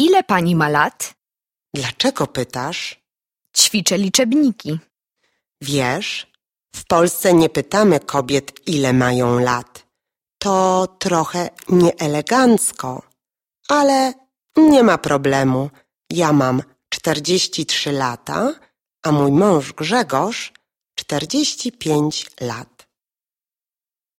Ile pani ma lat? Dlaczego pytasz? Ćwiczę liczebniki. Wiesz, w Polsce nie pytamy kobiet, ile mają lat. To trochę nieelegancko, ale nie ma problemu. Ja mam 43 lata, a mój mąż Grzegorz 45 lat.